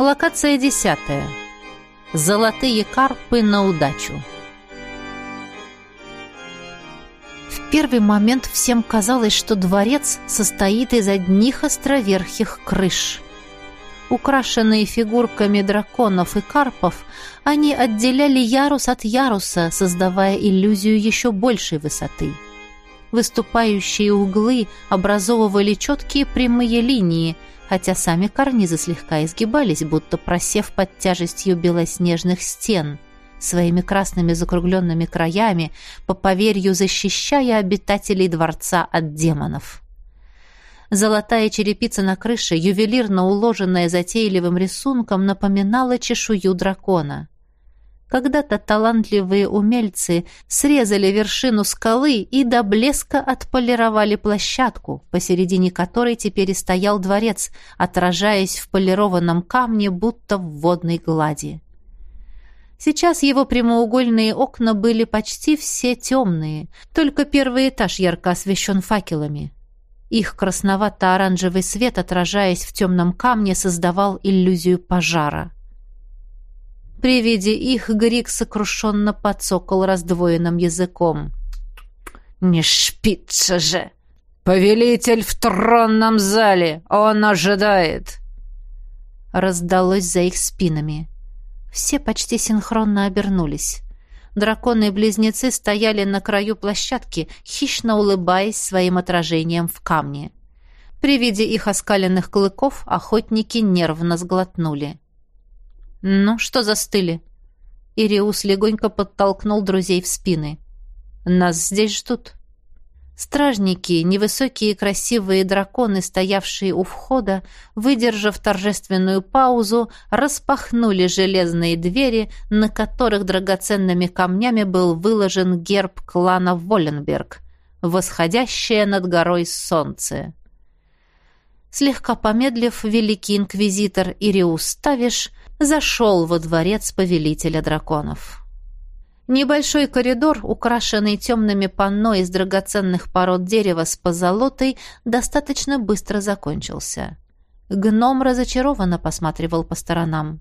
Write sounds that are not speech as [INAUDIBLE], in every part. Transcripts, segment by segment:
Локация десятая. Золотые карпы на удачу. В первый момент всем казалось, что дворец состоит из одних островерхих крыш. Украшенные фигурками драконов и карпов, они отделяли ярус от яруса, создавая иллюзию еще большей высоты. Выступающие углы образовывали четкие прямые линии, хотя сами карнизы слегка изгибались, будто просев под тяжестью белоснежных стен – своими красными закругленными краями, по поверью защищая обитателей дворца от демонов. Золотая черепица на крыше, ювелирно уложенная затейливым рисунком, напоминала чешую дракона. Когда-то талантливые умельцы срезали вершину скалы и до блеска отполировали площадку, посередине которой теперь и стоял дворец, отражаясь в полированном камне, будто в водной глади. Сейчас его прямоугольные окна были почти все темные, только первый этаж ярко освещен факелами. Их красновато-оранжевый свет, отражаясь в темном камне, создавал иллюзию пожара. При виде их Грик сокрушенно подсокол раздвоенным языком. «Не шпица же! Повелитель в тронном зале! Он ожидает!» Раздалось за их спинами. Все почти синхронно обернулись. Драконы-близнецы стояли на краю площадки, хищно улыбаясь своим отражением в камне. При виде их оскаленных клыков охотники нервно сглотнули. «Ну, что застыли?» Ириус легонько подтолкнул друзей в спины. «Нас здесь ждут». Стражники, невысокие красивые драконы, стоявшие у входа, выдержав торжественную паузу, распахнули железные двери, на которых драгоценными камнями был выложен герб клана Волленберг, восходящее над горой солнце. Слегка помедлив, великий инквизитор Ириус Тавиш зашел во дворец повелителя драконов. Небольшой коридор, украшенный темными панно из драгоценных пород дерева с позолотой, достаточно быстро закончился. Гном разочарованно посматривал по сторонам.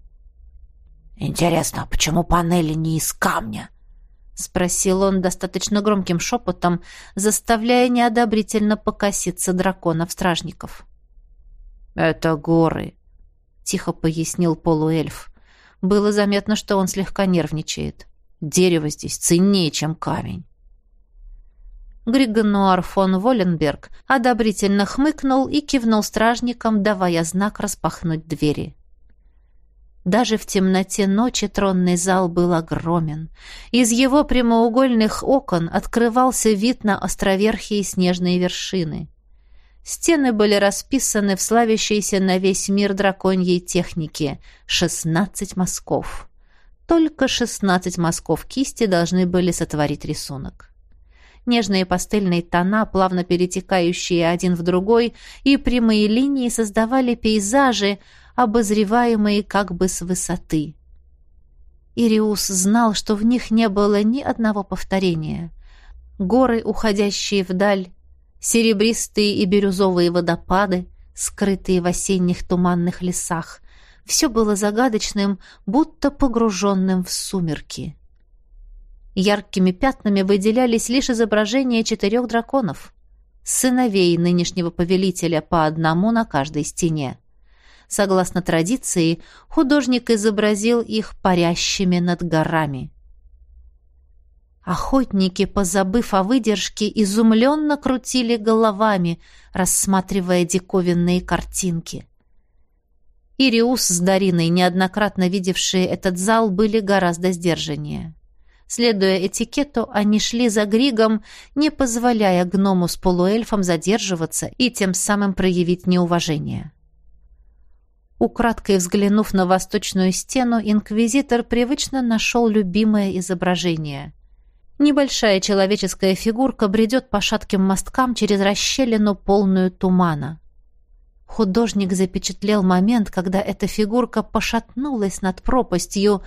«Интересно, почему панели не из камня?» — спросил он достаточно громким шепотом, заставляя неодобрительно покоситься драконов-стражников. «Это горы», — тихо пояснил полуэльф. Было заметно, что он слегка нервничает. Дерево здесь ценнее, чем камень. Григонуар фон Воленберг одобрительно хмыкнул и кивнул стражникам, давая знак распахнуть двери. Даже в темноте ночи тронный зал был огромен. Из его прямоугольных окон открывался вид на островерхие снежные вершины. Стены были расписаны в славящейся на весь мир драконьей технике — шестнадцать мазков. Только шестнадцать мазков кисти должны были сотворить рисунок. Нежные пастельные тона, плавно перетекающие один в другой, и прямые линии создавали пейзажи, обозреваемые как бы с высоты. Ириус знал, что в них не было ни одного повторения. Горы, уходящие вдаль, серебристые и бирюзовые водопады, скрытые в осенних туманных лесах, все было загадочным, будто погруженным в сумерки. Яркими пятнами выделялись лишь изображения четырех драконов, сыновей нынешнего повелителя по одному на каждой стене. Согласно традиции, художник изобразил их парящими над горами. Охотники, позабыв о выдержке, изумленно крутили головами, рассматривая диковинные картинки. Ириус с Дариной, неоднократно видевшие этот зал, были гораздо сдержаннее. Следуя этикету, они шли за Григом, не позволяя гному с полуэльфом задерживаться и тем самым проявить неуважение. Украдкой взглянув на восточную стену, инквизитор привычно нашел любимое изображение. Небольшая человеческая фигурка бредет по шатким мосткам через расщелину, полную тумана. Художник запечатлел момент, когда эта фигурка пошатнулась над пропастью,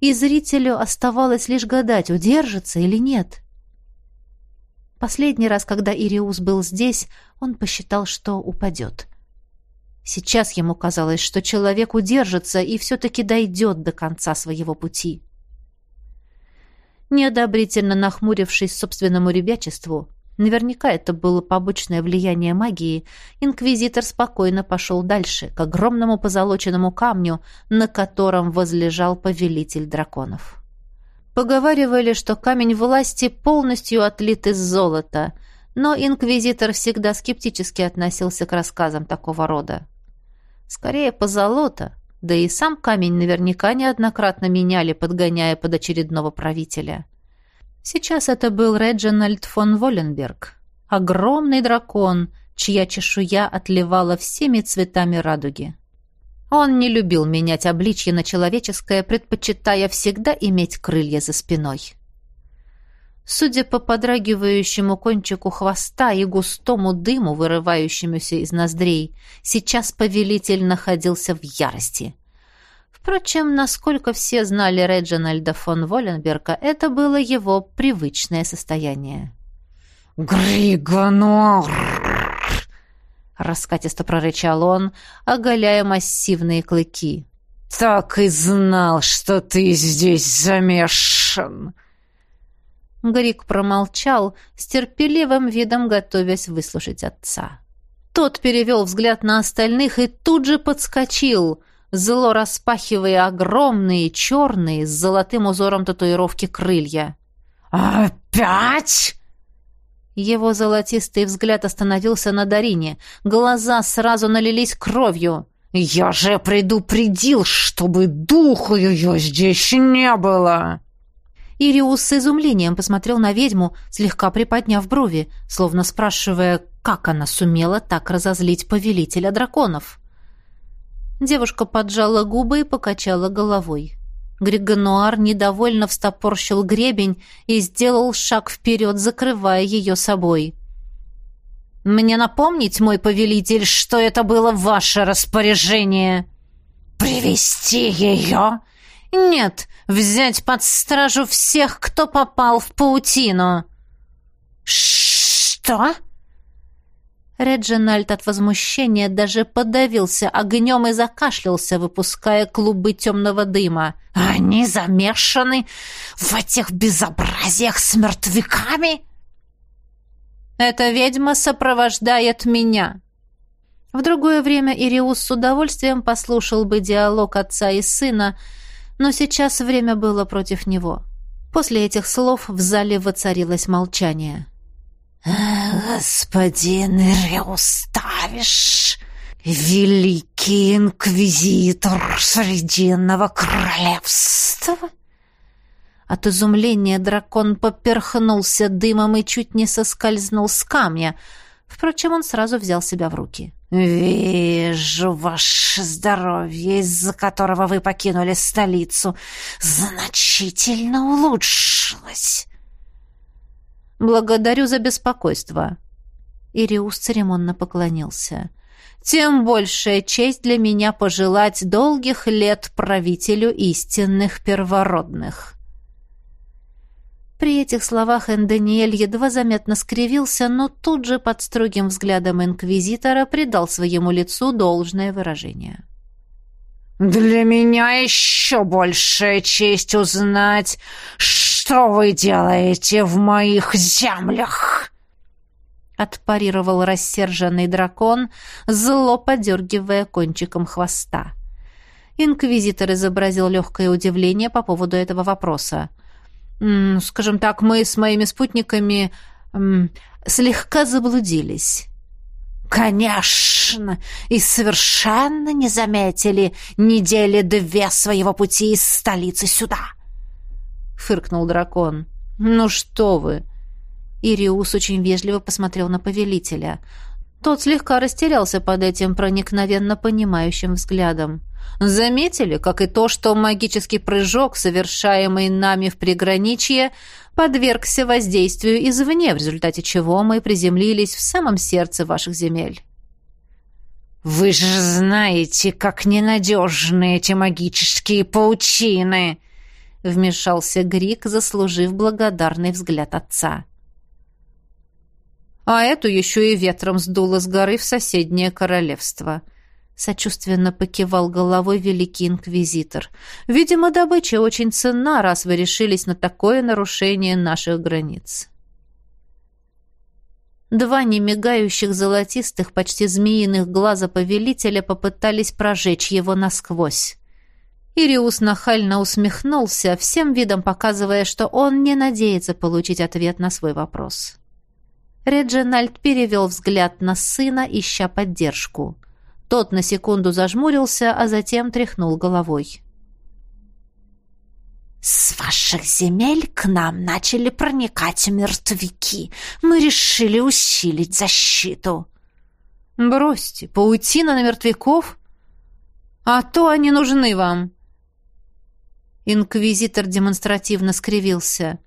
и зрителю оставалось лишь гадать, удержится или нет. Последний раз, когда Ириус был здесь, он посчитал, что упадет. Сейчас ему казалось, что человек удержится и все-таки дойдет до конца своего пути. Неодобрительно нахмурившись собственному ребячеству, наверняка это было побочное влияние магии, инквизитор спокойно пошел дальше, к огромному позолоченному камню, на котором возлежал повелитель драконов. Поговаривали, что камень власти полностью отлит из золота, но инквизитор всегда скептически относился к рассказам такого рода. Скорее позолота, да и сам камень наверняка неоднократно меняли, подгоняя под очередного правителя. Сейчас это был Реджинальд фон Воленберг, огромный дракон, чья чешуя отливала всеми цветами радуги. Он не любил менять обличье на человеческое, предпочитая всегда иметь крылья за спиной. Судя по подрагивающему кончику хвоста и густому дыму, вырывающемуся из ноздрей, сейчас повелитель находился в ярости. Впрочем, насколько все знали Реджинальда фон Воленберга, это было его привычное состояние. «Григонор!» Раскатисто прорычал он, оголяя массивные клыки. «Так и знал, что ты здесь замешан!» Грик промолчал, с терпеливым видом готовясь выслушать отца. Тот перевел взгляд на остальных и тут же подскочил, зло распахивая огромные, черные, с золотым узором татуировки крылья. «Опять?» Его золотистый взгляд остановился на Дарине. Глаза сразу налились кровью. «Я же предупредил, чтобы духу ее здесь не было!» Ириус с изумлением посмотрел на ведьму, слегка приподняв брови, словно спрашивая, как она сумела так разозлить повелителя драконов. Девушка поджала губы и покачала головой. Григонуар недовольно встопорщил гребень и сделал шаг вперед, закрывая ее собой. «Мне напомнить, мой повелитель, что это было ваше распоряжение?» «Привести ее?» «Нет, взять под стражу всех, кто попал в паутину». «Что?» Реджинальд от возмущения даже подавился огнем и закашлялся, выпуская клубы темного дыма. «Они замешаны в этих безобразиях с мертвяками?» «Эта ведьма сопровождает меня». В другое время Ириус с удовольствием послушал бы диалог отца и сына, но сейчас время было против него. После этих слов в зале воцарилось молчание. «Господин Реуставиш, великий инквизитор Срединного королевства!» От изумления дракон поперхнулся дымом и чуть не соскользнул с камня. Впрочем, он сразу взял себя в руки. «Вижу, ваше здоровье, из-за которого вы покинули столицу, значительно улучшилось». «Благодарю за беспокойство». Ириус церемонно поклонился. «Тем большая честь для меня пожелать долгих лет правителю истинных первородных». При этих словах Эндониэль едва заметно скривился, но тут же под строгим взглядом инквизитора придал своему лицу должное выражение. «Для меня еще большая честь узнать, что вы делаете в моих землях!» Отпарировал рассерженный дракон, зло подергивая кончиком хвоста. Инквизитор изобразил легкое удивление по поводу этого вопроса скажем так, мы с моими спутниками слегка заблудились. «Конечно! И совершенно не заметили недели две своего пути из столицы сюда!» — фыркнул дракон. «Ну что вы!» Ириус очень вежливо посмотрел на повелителя. Тот слегка растерялся под этим проникновенно понимающим взглядом. Заметили, как и то, что магический прыжок, совершаемый нами в приграничье, подвергся воздействию извне, в результате чего мы приземлились в самом сердце ваших земель. «Вы же знаете, как ненадежны эти магические паучины!» — вмешался Грик, заслужив благодарный взгляд отца. «А эту еще и ветром сдуло с горы в соседнее королевство», Сочувственно покивал головой великий инквизитор. «Видимо, добыча очень ценна, раз вы решились на такое нарушение наших границ». Два немигающих золотистых, почти змеиных глаза повелителя попытались прожечь его насквозь. Ириус нахально усмехнулся, всем видом показывая, что он не надеется получить ответ на свой вопрос. Реджинальд перевел взгляд на сына, ища поддержку. Тот на секунду зажмурился, а затем тряхнул головой. «С ваших земель к нам начали проникать мертвяки. Мы решили усилить защиту». «Бросьте, паутина на мертвяков? А то они нужны вам». Инквизитор демонстративно скривился.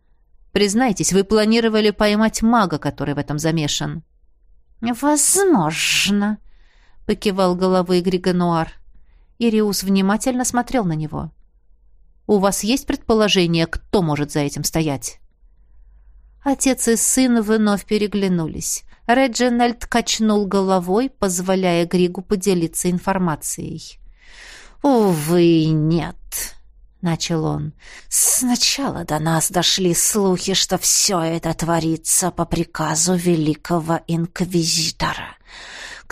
«Признайтесь, вы планировали поймать мага, который в этом замешан». «Возможно», — покивал головой Григонуар. Ириус внимательно смотрел на него. «У вас есть предположение, кто может за этим стоять?» Отец и сын вновь переглянулись. Реджинальд качнул головой, позволяя Григу поделиться информацией. «Увы, нет», — начал он. «Сначала до нас дошли слухи, что все это творится по приказу великого инквизитора.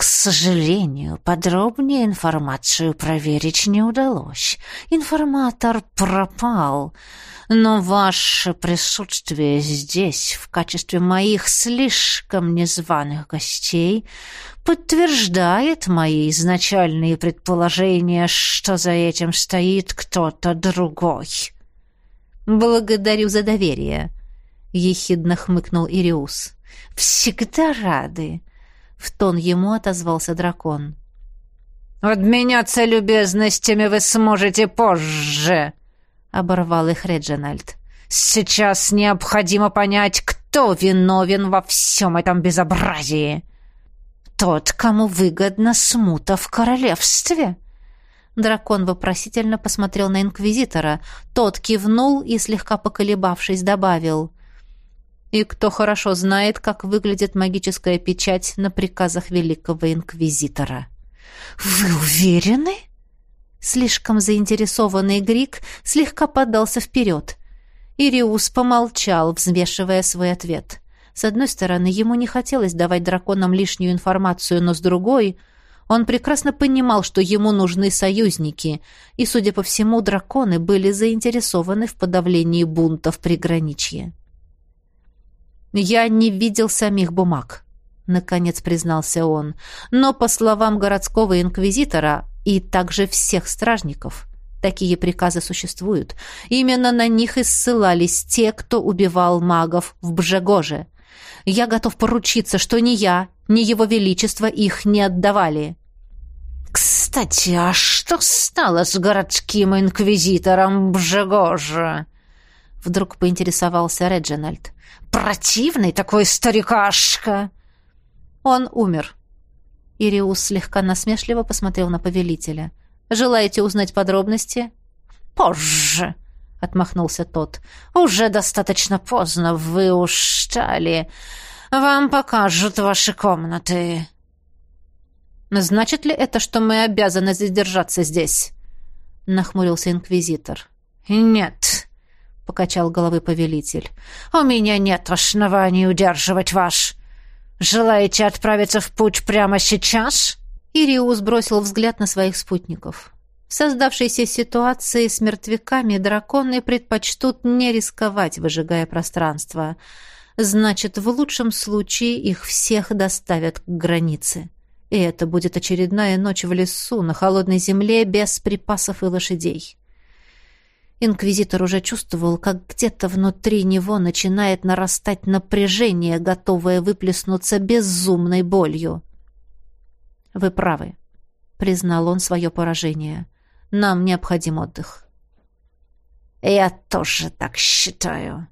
К сожалению, подробнее информацию проверить не удалось. Информатор пропал, но ваше присутствие здесь в качестве моих слишком незваных гостей подтверждает мои изначальные предположения, что за этим стоит кто-то другой. «Благодарю за доверие», — ехидно хмыкнул Ириус. «Всегда рады», в тон ему отозвался дракон. «Обменяться любезностями вы сможете позже», — оборвал их Реджинальд. «Сейчас необходимо понять, кто виновен во всем этом безобразии». «Тот, кому выгодна смута в королевстве», Дракон вопросительно посмотрел на инквизитора. Тот кивнул и, слегка поколебавшись, добавил и кто хорошо знает, как выглядит магическая печать на приказах великого инквизитора. «Вы уверены?» Слишком заинтересованный Грик слегка подался вперед. Ириус помолчал, взвешивая свой ответ. С одной стороны, ему не хотелось давать драконам лишнюю информацию, но с другой, он прекрасно понимал, что ему нужны союзники, и, судя по всему, драконы были заинтересованы в подавлении бунтов приграничья. «Я не видел самих бумаг», — наконец признался он. «Но, по словам городского инквизитора и также всех стражников, такие приказы существуют. Именно на них и ссылались те, кто убивал магов в Бжегоже. Я готов поручиться, что ни я, ни его величество их не отдавали». «Кстати, а что стало с городским инквизитором Бжегожа?» Вдруг поинтересовался Реджинальд. Противный такой старикашка!» «Он умер». Ириус слегка насмешливо посмотрел на повелителя. «Желаете узнать подробности?» «Позже», — отмахнулся тот. «Уже достаточно поздно, вы устали. Вам покажут ваши комнаты». «Значит ли это, что мы обязаны задержаться здесь?» — нахмурился инквизитор. «Нет», покачал головой повелитель. «У меня нет оснований удерживать вас. Желаете отправиться в путь прямо сейчас?» Ириус бросил взгляд на своих спутников. В создавшейся ситуации с мертвяками драконы предпочтут не рисковать, выжигая пространство. Значит, в лучшем случае их всех доставят к границе. И это будет очередная ночь в лесу, на холодной земле, без припасов и лошадей. Инквизитор уже чувствовал, как где-то внутри него начинает нарастать напряжение, готовое выплеснуться безумной болью. «Вы правы», — признал он свое поражение. «Нам необходим отдых». «Я тоже так считаю».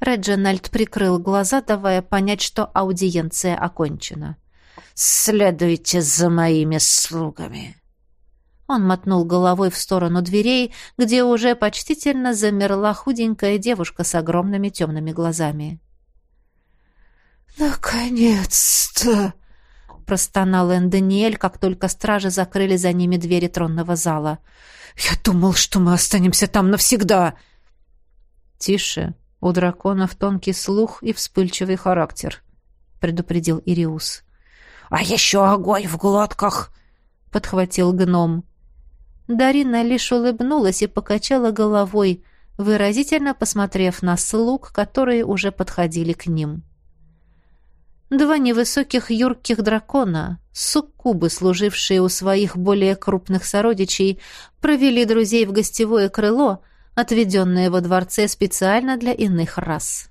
Реджинальд прикрыл глаза, давая понять, что аудиенция окончена. «Следуйте за моими слугами». Он мотнул головой в сторону дверей, где уже почтительно замерла худенькая девушка с огромными темными глазами. «Наконец-то!» простонал Энданиэль, как только стражи закрыли за ними двери тронного зала. «Я думал, что мы останемся там навсегда!» «Тише, у драконов тонкий слух и вспыльчивый характер», — предупредил Ириус. «А еще огонь в глотках!» — подхватил гном. Дарина лишь улыбнулась и покачала головой, выразительно посмотрев на слуг, которые уже подходили к ним. Два невысоких юрких дракона, суккубы, служившие у своих более крупных сородичей, провели друзей в гостевое крыло, отведенное во дворце специально для иных рас.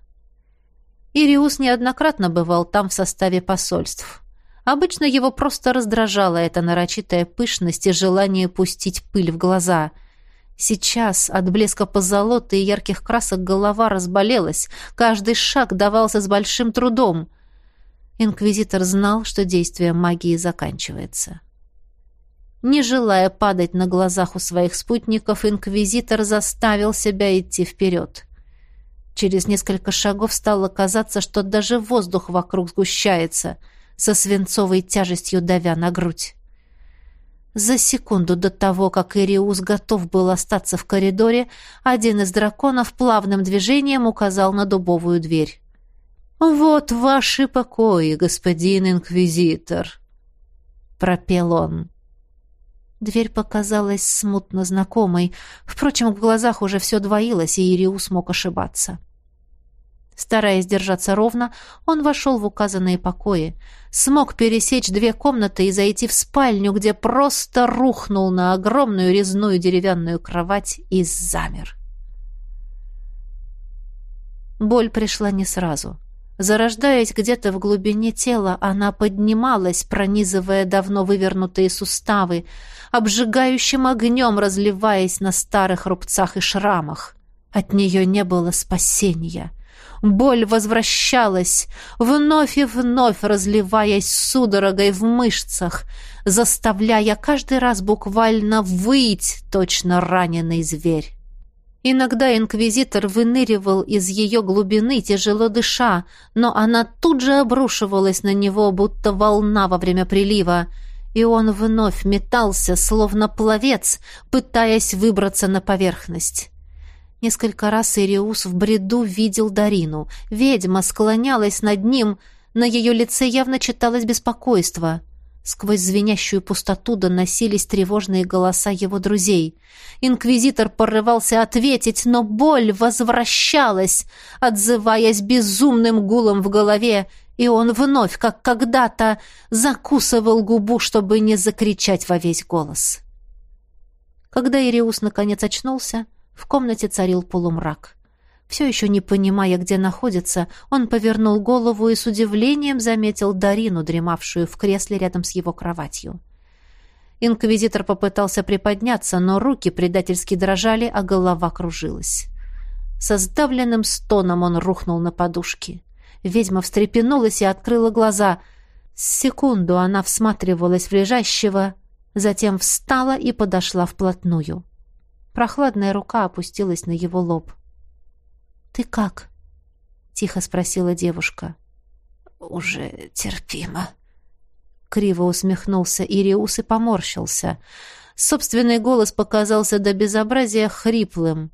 Ириус неоднократно бывал там в составе посольств. Обычно его просто раздражала эта нарочитая пышность и желание пустить пыль в глаза. Сейчас от блеска позолоты и ярких красок голова разболелась, каждый шаг давался с большим трудом — Инквизитор знал, что действие магии заканчивается. Не желая падать на глазах у своих спутников, инквизитор заставил себя идти вперед. Через несколько шагов стало казаться, что даже воздух вокруг сгущается, со свинцовой тяжестью давя на грудь. За секунду до того, как Ириус готов был остаться в коридоре, один из драконов плавным движением указал на дубовую дверь. «Вот ваши покои, господин инквизитор», — пропел он. Дверь показалась смутно знакомой. Впрочем, в глазах уже все двоилось, и Ириус мог ошибаться. Стараясь держаться ровно, он вошел в указанные покои, смог пересечь две комнаты и зайти в спальню, где просто рухнул на огромную резную деревянную кровать и замер. Боль пришла не сразу. Зарождаясь где-то в глубине тела, она поднималась, пронизывая давно вывернутые суставы, обжигающим огнем разливаясь на старых рубцах и шрамах. От нее не было спасения. Боль возвращалась, вновь и вновь разливаясь судорогой в мышцах, заставляя каждый раз буквально выть точно раненый зверь. Иногда инквизитор выныривал из ее глубины, тяжело дыша, но она тут же обрушивалась на него, будто волна во время прилива, и он вновь метался, словно пловец, пытаясь выбраться на поверхность. Несколько раз Ириус в бреду видел Дарину. Ведьма склонялась над ним, на ее лице явно читалось беспокойство — Сквозь звенящую пустоту доносились тревожные голоса его друзей. Инквизитор порывался ответить, но боль возвращалась, отзываясь безумным гулом в голове, и он вновь, как когда-то, закусывал губу, чтобы не закричать во весь голос. Когда Ириус наконец очнулся, в комнате царил полумрак. Все еще не понимая, где находится, он повернул голову и с удивлением заметил Дарину, дремавшую в кресле рядом с его кроватью. Инквизитор попытался приподняться, но руки предательски дрожали, а голова кружилась. Со сдавленным стоном он рухнул на подушки. Ведьма встрепенулась и открыла глаза. Секунду она всматривалась в лежащего, затем встала и подошла вплотную. Прохладная рука опустилась на его лоб. — «Ты как?» — тихо спросила девушка. «Уже терпимо». Криво усмехнулся Ириус и поморщился. Собственный голос показался до безобразия хриплым.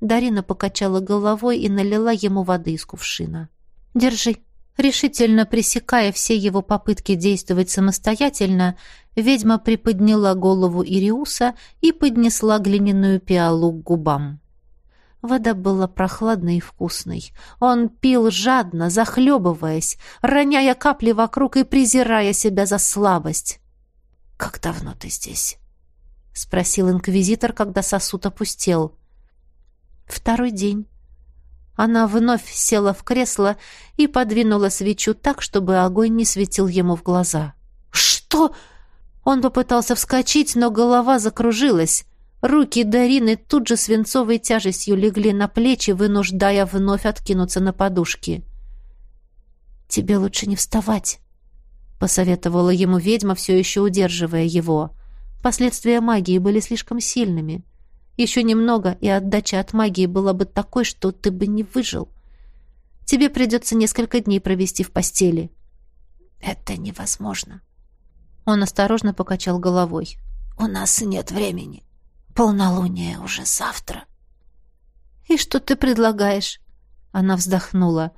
Дарина покачала головой и налила ему воды из кувшина. «Держи». Решительно пресекая все его попытки действовать самостоятельно, ведьма приподняла голову Ириуса и поднесла глиняную пиалу к губам. Вода была прохладной и вкусной. Он пил жадно, захлебываясь, роняя капли вокруг и презирая себя за слабость. «Как давно ты здесь?» — спросил инквизитор, когда сосуд опустел. «Второй день». Она вновь села в кресло и подвинула свечу так, чтобы огонь не светил ему в глаза. «Что?» Он попытался вскочить, но голова закружилась. Руки Дарины тут же свинцовой тяжестью легли на плечи, вынуждая вновь откинуться на подушки. «Тебе лучше не вставать», — посоветовала ему ведьма, все еще удерживая его. Последствия магии были слишком сильными. Еще немного, и отдача от магии была бы такой, что ты бы не выжил. Тебе придется несколько дней провести в постели. Это невозможно. Он осторожно покачал головой. У нас нет времени. Полнолуние уже завтра. И что ты предлагаешь? Она вздохнула.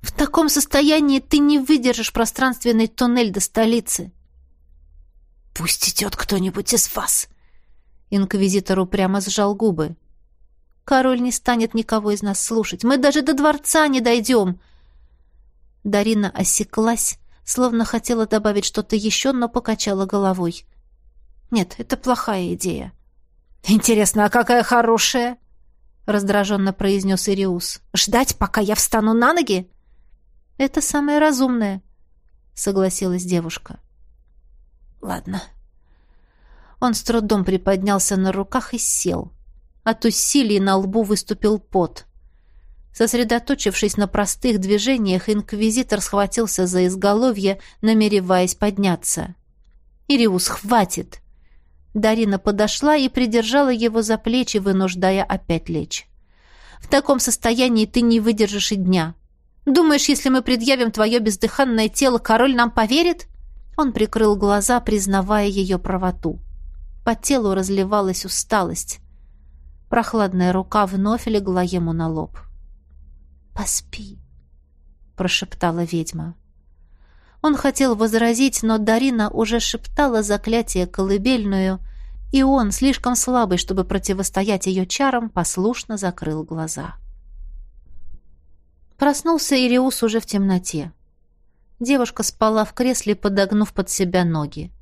В таком состоянии ты не выдержишь пространственный туннель до столицы. Пусть идет кто-нибудь из вас. Инквизитор прямо сжал губы. Король не станет никого из нас слушать. Мы даже до дворца не дойдем. Дарина осеклась, словно хотела добавить что-то еще, но покачала головой. Нет, это плохая идея. Интересно, а какая хорошая? раздраженно произнес Ириус. Ждать, пока я встану на ноги? Это самое разумное, согласилась девушка. Ладно. Он с трудом приподнялся на руках и сел. От усилий на лбу выступил пот. Сосредоточившись на простых движениях, инквизитор схватился за изголовье, намереваясь подняться. «Ириус, хватит!» Дарина подошла и придержала его за плечи, вынуждая опять лечь. «В таком состоянии ты не выдержишь и дня. Думаешь, если мы предъявим твое бездыханное тело, король нам поверит?» Он прикрыл глаза, признавая ее правоту. По телу разливалась усталость. Прохладная рука вновь легла ему на лоб. «Поспи», — прошептала ведьма. Он хотел возразить, но Дарина уже шептала заклятие колыбельную, и он, слишком слабый, чтобы противостоять ее чарам, послушно закрыл глаза. Проснулся Ириус уже в темноте. Девушка спала в кресле, подогнув под себя ноги.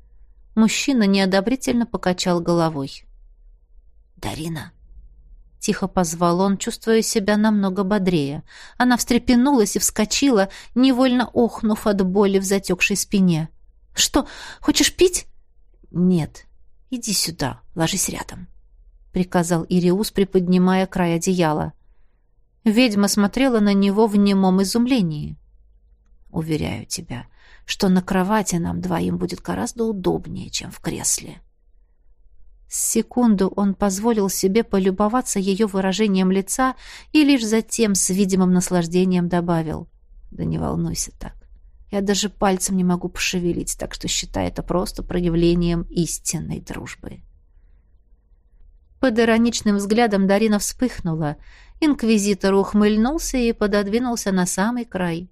Мужчина неодобрительно покачал головой. «Дарина, Тихо позвал он, чувствуя себя намного бодрее. Она встрепенулась и вскочила, невольно охнув от боли в затекшей спине. «Что, хочешь пить?» «Нет. Иди сюда, ложись рядом», — приказал Ириус, приподнимая край одеяла. Ведьма смотрела на него в немом изумлении. «Уверяю тебя, что на кровати нам двоим будет гораздо удобнее, чем в кресле». С секунду он позволил себе полюбоваться ее выражением лица и лишь затем с видимым наслаждением добавил. «Да не волнуйся так. Я даже пальцем не могу пошевелить, так что считай это просто проявлением истинной дружбы». Под ироничным взглядом Дарина вспыхнула. Инквизитор ухмыльнулся и пододвинулся на самый край.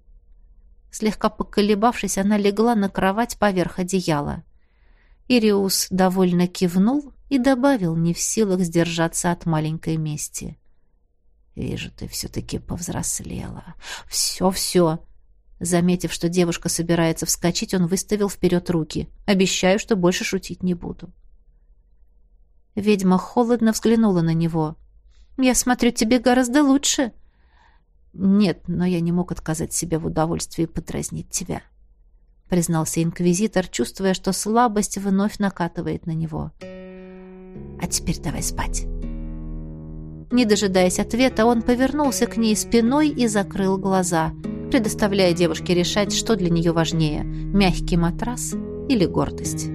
Слегка поколебавшись, она легла на кровать поверх одеяла. Ириус довольно кивнул и добавил, не в силах сдержаться от маленькой мести. «Вижу, ты все-таки повзрослела. Все-все!» Заметив, что девушка собирается вскочить, он выставил вперед руки. «Обещаю, что больше шутить не буду». Ведьма холодно взглянула на него. «Я смотрю, тебе гораздо лучше». «Нет, но я не мог отказать себе в удовольствии подразнить тебя», — признался инквизитор, чувствуя, что слабость вновь накатывает на него. «Я а теперь давай спать». Не дожидаясь ответа, он повернулся к ней спиной и закрыл глаза, предоставляя девушке решать, что для нее важнее – мягкий матрас или гордость.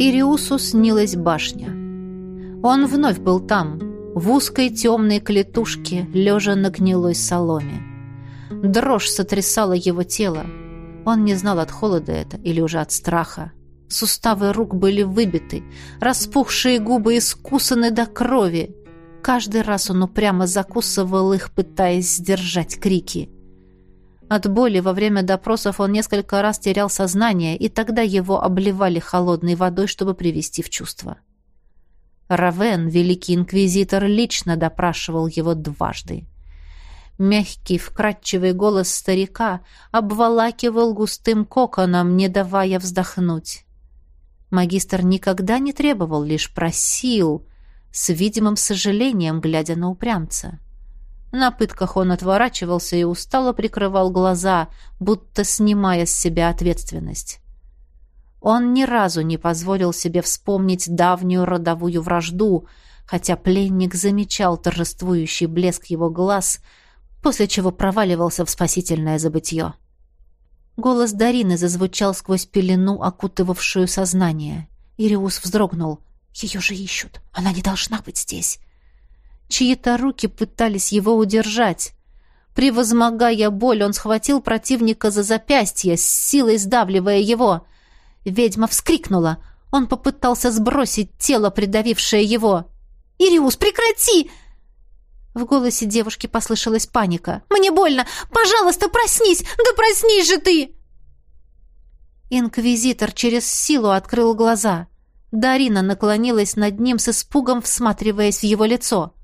Ириусу снилась башня. Он вновь был там, в узкой темной клетушке, лежа на гнилой соломе. Дрожь сотрясала его тело. Он не знал, от холода это или уже от страха. Суставы рук были выбиты, распухшие губы искусаны до крови. Каждый раз он упрямо закусывал их, пытаясь сдержать крики. От боли во время допросов он несколько раз терял сознание, и тогда его обливали холодной водой, чтобы привести в чувство. Равен, великий инквизитор, лично допрашивал его дважды. Мягкий, вкрадчивый голос старика обволакивал густым коконом, не давая вздохнуть. Магистр никогда не требовал, лишь просил, с видимым сожалением глядя на упрямца. На пытках он отворачивался и устало прикрывал глаза, будто снимая с себя ответственность. Он ни разу не позволил себе вспомнить давнюю родовую вражду, хотя пленник замечал торжествующий блеск его глаз — после чего проваливался в спасительное забытье. Голос Дарины зазвучал сквозь пелену, окутывавшую сознание. Ириус вздрогнул. «Ее же ищут! Она не должна быть здесь!» Чьи-то руки пытались его удержать. Превозмогая боль, он схватил противника за запястье, с силой сдавливая его. Ведьма вскрикнула. Он попытался сбросить тело, придавившее его. «Ириус, прекрати!» В голосе девушки послышалась паника. «Мне больно! Пожалуйста, проснись! Да проснись же ты!» Инквизитор через силу открыл глаза. Дарина наклонилась над ним с испугом, всматриваясь в его лицо.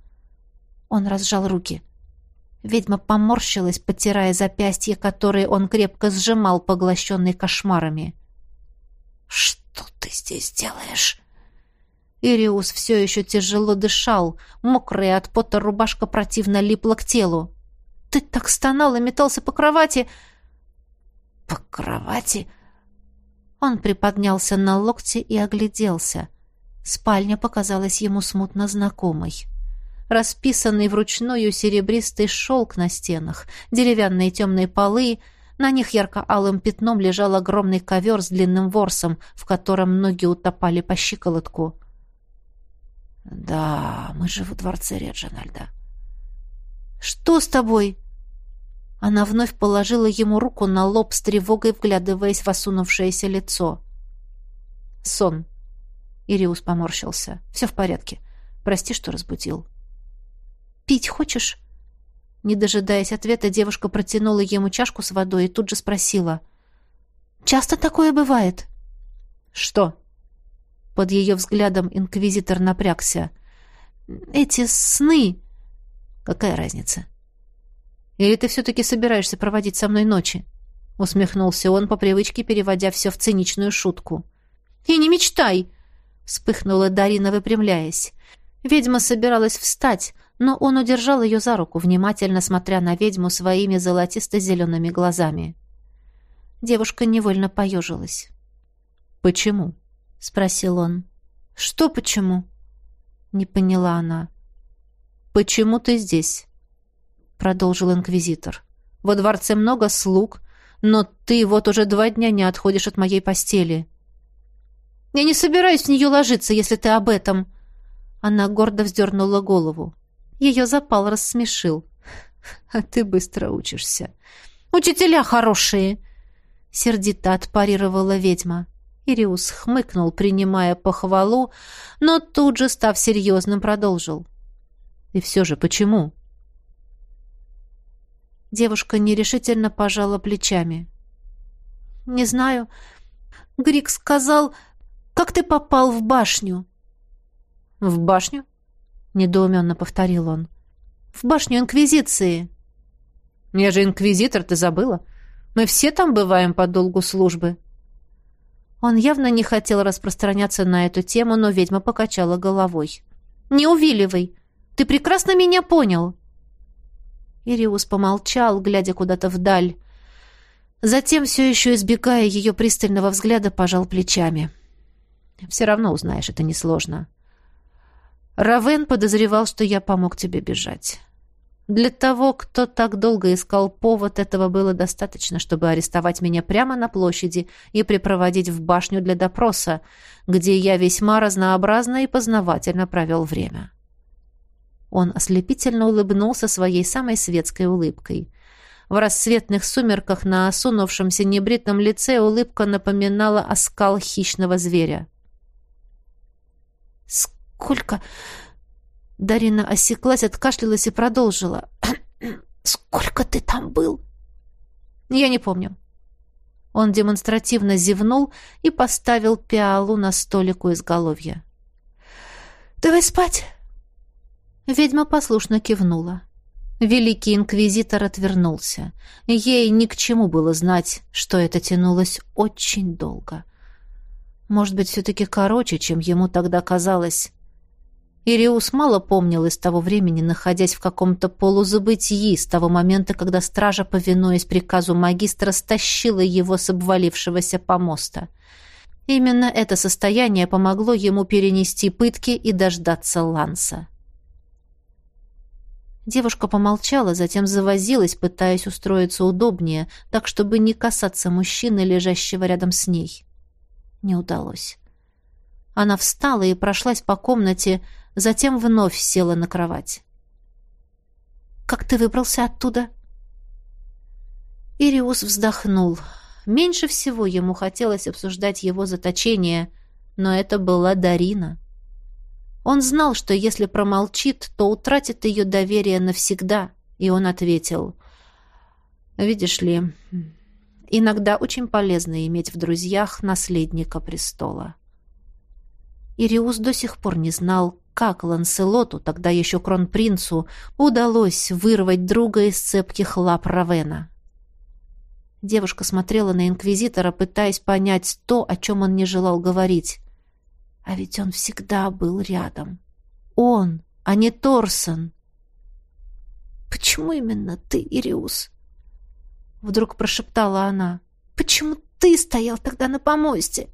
Он разжал руки. Ведьма поморщилась, потирая запястье, которое он крепко сжимал, поглощенный кошмарами. «Что ты здесь делаешь?» Ириус все еще тяжело дышал. Мокрая от пота рубашка противно липла к телу. «Ты так стонал и метался по кровати!» «По кровати?» Он приподнялся на локте и огляделся. Спальня показалась ему смутно знакомой. Расписанный вручную серебристый шелк на стенах, деревянные темные полы, на них ярко-алым пятном лежал огромный ковер с длинным ворсом, в котором ноги утопали по щиколотку. «Да, мы же в дворце Реджинальда». «Что с тобой?» Она вновь положила ему руку на лоб с тревогой, вглядываясь в осунувшееся лицо. «Сон». Ириус поморщился. «Все в порядке. Прости, что разбудил». «Пить хочешь?» Не дожидаясь ответа, девушка протянула ему чашку с водой и тут же спросила. «Часто такое бывает?» «Что?» Под ее взглядом инквизитор напрягся. «Эти сны...» «Какая разница?» «Или ты все-таки собираешься проводить со мной ночи?» Усмехнулся он, по привычке переводя все в циничную шутку. «И не мечтай!» Вспыхнула Дарина, выпрямляясь. Ведьма собиралась встать, но он удержал ее за руку, внимательно смотря на ведьму своими золотисто-зелеными глазами. Девушка невольно поежилась. «Почему?» — спросил он. «Что почему?» — не поняла она. «Почему ты здесь?» — продолжил инквизитор. «Во дворце много слуг, но ты вот уже два дня не отходишь от моей постели». «Я не собираюсь в нее ложиться, если ты об этом!» Она гордо вздернула голову. Ее запал рассмешил. «А ты быстро учишься». «Учителя хорошие!» Сердито отпарировала ведьма. Ириус хмыкнул, принимая похвалу, но тут же, став серьезным, продолжил. «И все же почему?» Девушка нерешительно пожала плечами. «Не знаю. Грик сказал, как ты попал в башню?» «В башню?» — недоуменно повторил он. «В башню Инквизиции». «Я же инквизитор, ты забыла? Мы все там бываем по долгу службы». Он явно не хотел распространяться на эту тему, но ведьма покачала головой. «Не увиливай! Ты прекрасно меня понял!» Ириус помолчал, глядя куда-то вдаль. Затем, все еще избегая ее пристального взгляда, пожал плечами. «Все равно узнаешь, это несложно. Равен подозревал, что я помог тебе бежать. Для того, кто так долго искал повод, этого было достаточно, чтобы арестовать меня прямо на площади и припроводить в башню для допроса, где я весьма разнообразно и познавательно провел время. Он ослепительно улыбнулся своей самой светской улыбкой. В рассветных сумерках на осунувшемся небритом лице улыбка напоминала оскал хищного зверя. «Сколько...» Дарина осеклась, откашлялась и продолжила. [CLEARS THROAT] «Сколько ты там был?» «Я не помню». Он демонстративно зевнул и поставил пиалу на столик у изголовья. «Давай спать!» Ведьма послушно кивнула. Великий инквизитор отвернулся. Ей ни к чему было знать, что это тянулось очень долго. Может быть, все-таки короче, чем ему тогда казалось. Ириус мало помнил из того времени, находясь в каком-то полузабытии, с того момента, когда стража, повинуясь приказу магистра, стащила его с обвалившегося помоста. Именно это состояние помогло ему перенести пытки и дождаться Ланса. Девушка помолчала, затем завозилась, пытаясь устроиться удобнее, так, чтобы не касаться мужчины, лежащего рядом с ней. Не удалось. Она встала и прошлась по комнате, затем вновь села на кровать. как ты выбрался оттуда?» Ириус вздохнул. Меньше всего ему хотелось обсуждать его заточение, но это была Дарина. Он знал, что если промолчит, то утратит ее доверие навсегда, и он ответил. «Видишь ли, иногда очень полезно иметь в друзьях наследника престола». Ириус до сих пор не знал, как Ланселоту, тогда еще кронпринцу, удалось вырвать друга из цепких лап Равена. Девушка смотрела на инквизитора, пытаясь понять то, о чем он не желал говорить. А ведь он всегда был рядом. Он, а не Торсон. «Почему именно ты, Ириус?» Вдруг прошептала она. «Почему ты стоял тогда на помосте?»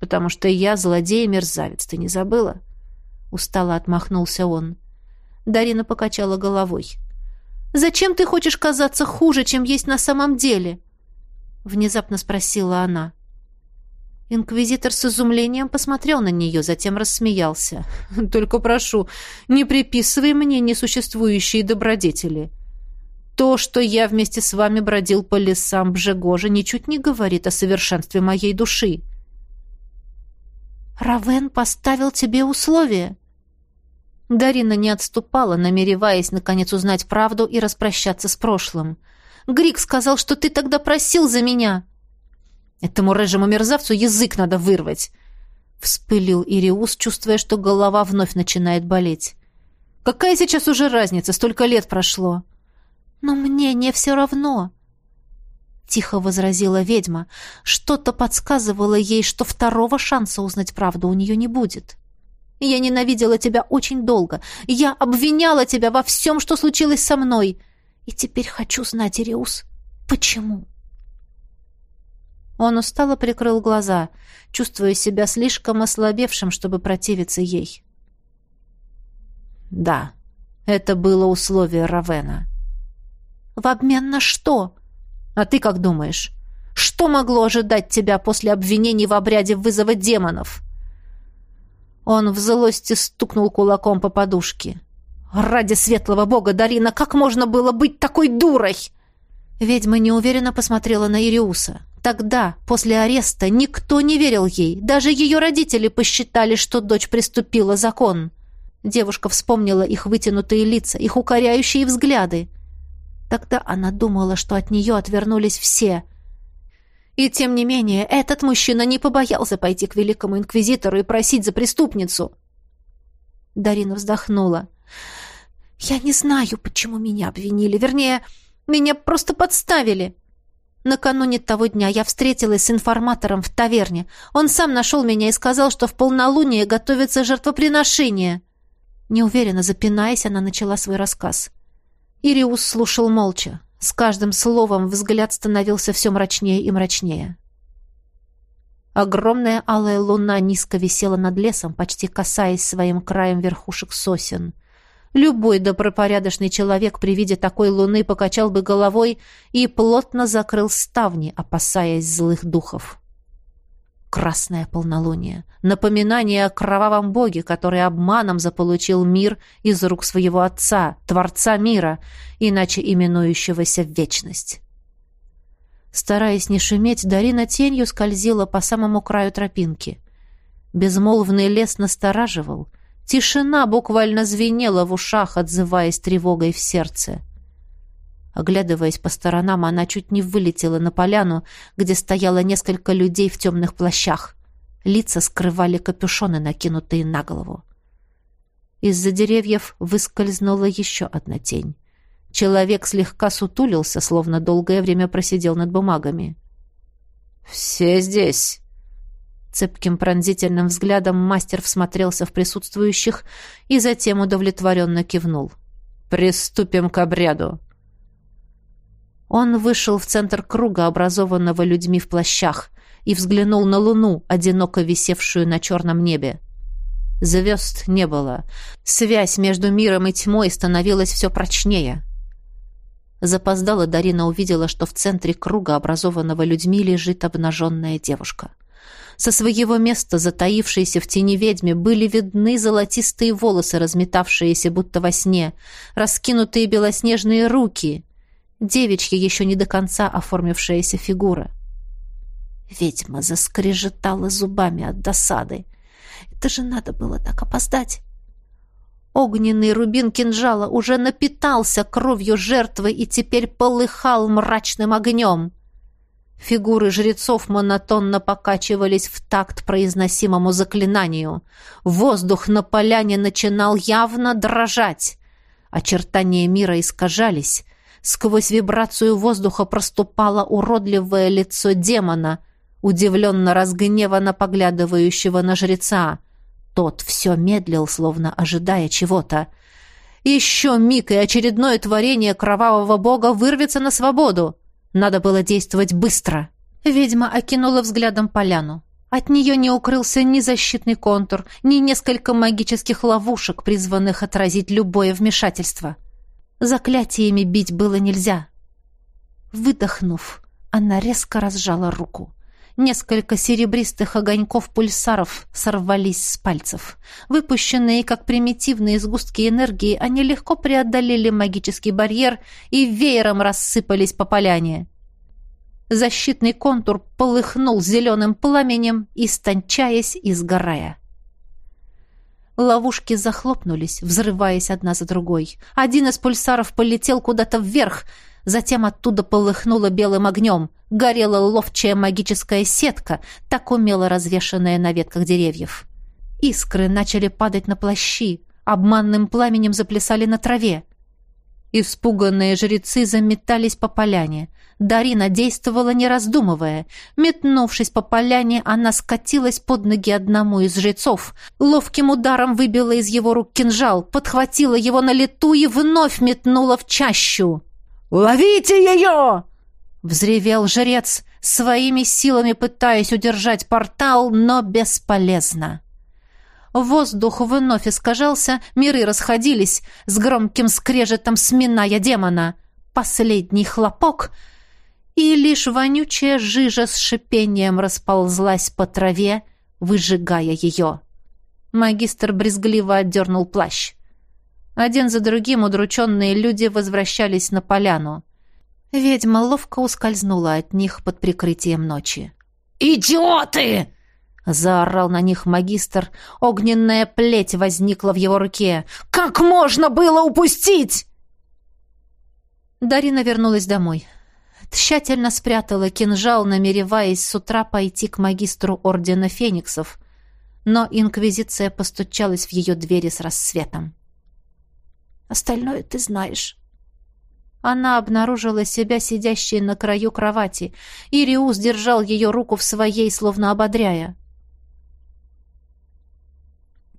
«Потому что я злодей и мерзавец, ты не забыла?» Устало отмахнулся он. Дарина покачала головой. «Зачем ты хочешь казаться хуже, чем есть на самом деле?» Внезапно спросила она. Инквизитор с изумлением посмотрел на нее, затем рассмеялся. [LAUGHS] «Только прошу, не приписывай мне несуществующие добродетели. То, что я вместе с вами бродил по лесам Бжегожа, ничуть не говорит о совершенстве моей души». «Равен поставил тебе условия?» Дарина не отступала, намереваясь наконец узнать правду и распрощаться с прошлым. «Грик сказал, что ты тогда просил за меня!» Этому рыжему мерзавцу язык надо вырвать!» Вспылил Ириус, чувствуя, что голова вновь начинает болеть. «Какая сейчас уже разница? Столько лет прошло!» «Но мне не все равно!» Тихо возразила ведьма. Что-то подсказывало ей, что второго шанса узнать правду у нее не будет. «Я ненавидела тебя очень долго. Я обвиняла тебя во всем, что случилось со мной. И теперь хочу знать, Ириус, почему?» Он устало прикрыл глаза, чувствуя себя слишком ослабевшим, чтобы противиться ей. «Да, это было условие Равена». «В обмен на что?» «А ты как думаешь? Что могло ожидать тебя после обвинений в обряде вызова демонов?» Он в злости стукнул кулаком по подушке. «Ради светлого бога, Дарина, как можно было быть такой дурой?» Ведьма неуверенно посмотрела на Ириуса. Тогда, после ареста, никто не верил ей. Даже ее родители посчитали, что дочь приступила закон. Девушка вспомнила их вытянутые лица, их укоряющие взгляды. Тогда она думала, что от нее отвернулись все. И тем не менее, этот мужчина не побоялся пойти к великому инквизитору и просить за преступницу. Дарина вздохнула. «Я не знаю, почему меня обвинили. Вернее, меня просто подставили. Накануне того дня я встретилась с информатором в таверне. Он сам нашел меня и сказал, что в полнолуние готовится жертвоприношение. Неуверенно запинаясь, она начала свой рассказ. Ириус слушал молча. С каждым словом взгляд становился все мрачнее и мрачнее. Огромная алая луна низко висела над лесом, почти касаясь своим краем верхушек сосен — Любой добропорядочный человек при виде такой луны покачал бы головой и плотно закрыл ставни, опасаясь злых духов. Красное полнолуние. Напоминание о кровавом боге, который обманом заполучил мир из рук своего отца, Творца мира, иначе именующегося Вечность. Стараясь не шуметь, Дарина тенью скользила по самому краю тропинки. Безмолвный лес настораживал, Тишина буквально звенела в ушах, отзываясь тревогой в сердце. Оглядываясь по сторонам, она чуть не вылетела на поляну, где стояло несколько людей в темных плащах. Лица скрывали капюшоны, накинутые на голову. Из-за деревьев выскользнула еще одна тень. Человек слегка сутулился, словно долгое время просидел над бумагами. «Все здесь!» Цепким пронзительным взглядом мастер всмотрелся в присутствующих и затем удовлетворенно кивнул. «Приступим к обряду!» Он вышел в центр круга, образованного людьми в плащах, и взглянул на луну, одиноко висевшую на черном небе. Звезд не было. Связь между миром и тьмой становилась все прочнее. Запоздала Дарина увидела, что в центре круга, образованного людьми, лежит обнаженная девушка. Со своего места, затаившиеся в тени ведьме, были видны золотистые волосы, разметавшиеся будто во сне, раскинутые белоснежные руки, девичья еще не до конца оформившаяся фигура. Ведьма заскрежетала зубами от досады. Это же надо было так опоздать. Огненный рубин кинжала уже напитался кровью жертвы и теперь полыхал мрачным огнем. Фигуры жрецов монотонно покачивались в такт произносимому заклинанию. Воздух на поляне начинал явно дрожать. Очертания мира искажались. Сквозь вибрацию воздуха проступало уродливое лицо демона, удивленно разгневанно поглядывающего на жреца. Тот все медлил, словно ожидая чего-то. Еще миг, и очередное творение кровавого бога вырвется на свободу. Надо было действовать быстро. Ведьма окинула взглядом поляну. От нее не укрылся ни защитный контур, ни несколько магических ловушек, призванных отразить любое вмешательство. Заклятиями бить было нельзя. Выдохнув, она резко разжала руку. Несколько серебристых огоньков пульсаров сорвались с пальцев. Выпущенные как примитивные сгустки энергии, они легко преодолели магический барьер и веером рассыпались по поляне. Защитный контур полыхнул зеленым пламенем, истончаясь и сгорая. Ловушки захлопнулись, взрываясь одна за другой. Один из пульсаров полетел куда-то вверх — Затем оттуда полыхнуло белым огнем. Горела ловчая магическая сетка, так умело развешанная на ветках деревьев. Искры начали падать на плащи, обманным пламенем заплясали на траве. Испуганные жрецы заметались по поляне. Дарина действовала не раздумывая. Метнувшись по поляне, она скатилась под ноги одному из жрецов. Ловким ударом выбила из его рук кинжал, подхватила его на лету и вновь метнула в чащу. «Ловите ее!» — взревел жрец, своими силами пытаясь удержать портал, но бесполезно. Воздух вновь искажался, миры расходились, с громким скрежетом сминая демона. Последний хлопок, и лишь вонючая жижа с шипением расползлась по траве, выжигая ее. Магистр брезгливо отдернул плащ. Один за другим удрученные люди возвращались на поляну. Ведьма ловко ускользнула от них под прикрытием ночи. «Идиоты!» — заорал на них магистр. Огненная плеть возникла в его руке. «Как можно было упустить?» Дарина вернулась домой. Тщательно спрятала кинжал, намереваясь с утра пойти к магистру Ордена Фениксов, но Инквизиция постучалась в ее двери с рассветом. Остальное ты знаешь». Она обнаружила себя сидящей на краю кровати. Ириус держал ее руку в своей, словно ободряя.